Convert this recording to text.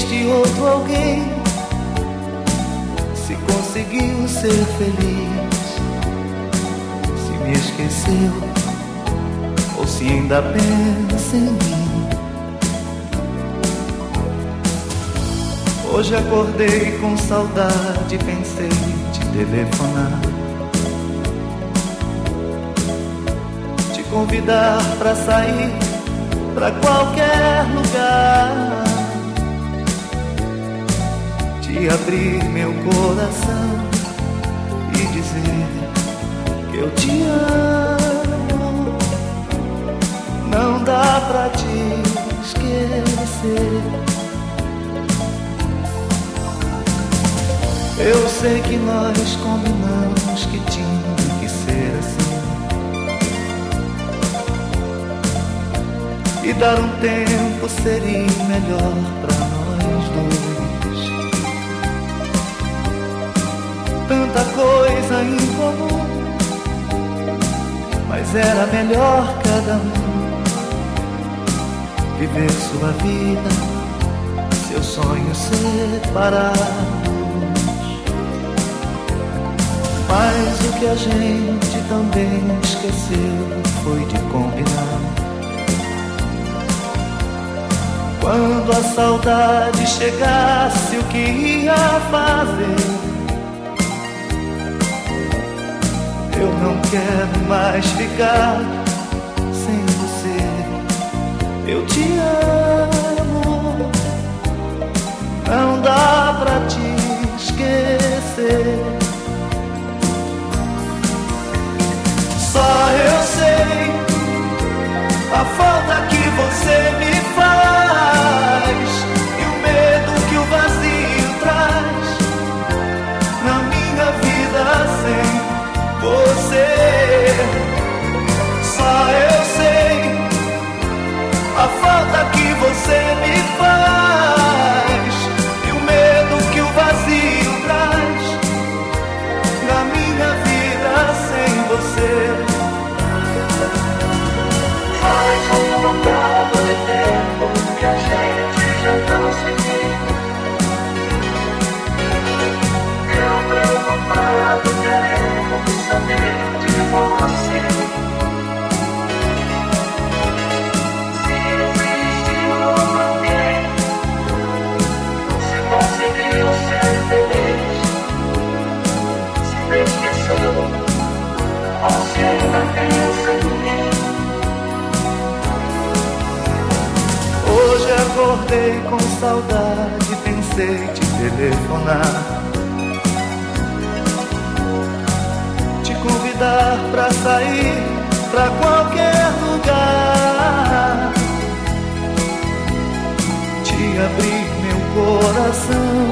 existe outro alguém, se conseguiu ser feliz, se me esqueceu ou se ainda pensa em mim. Hoje acordei com saudade, pensei te telefonar. Te convidar pra sair pra qualquer lugar. Te abrir meu coração e dizer que eu te amo. Não dá pra te esquecer. Eu sei que nós combinamos que tinha que ser assim. E dar um tempo seria melhor pra nós dois. Tanta coisa em comum, mas era melhor cada um viver sua vida, seus sonhos separados. Mas o que a gente também esqueceu foi de combinar. Quando a saudade chegasse, o que ia fazer? Não quero mais ficar sem você. Eu te amo, tempo que acordei com saudade, pensei te telefonar. Te convidar pra sair pra qualquer lugar. Te abrir meu coração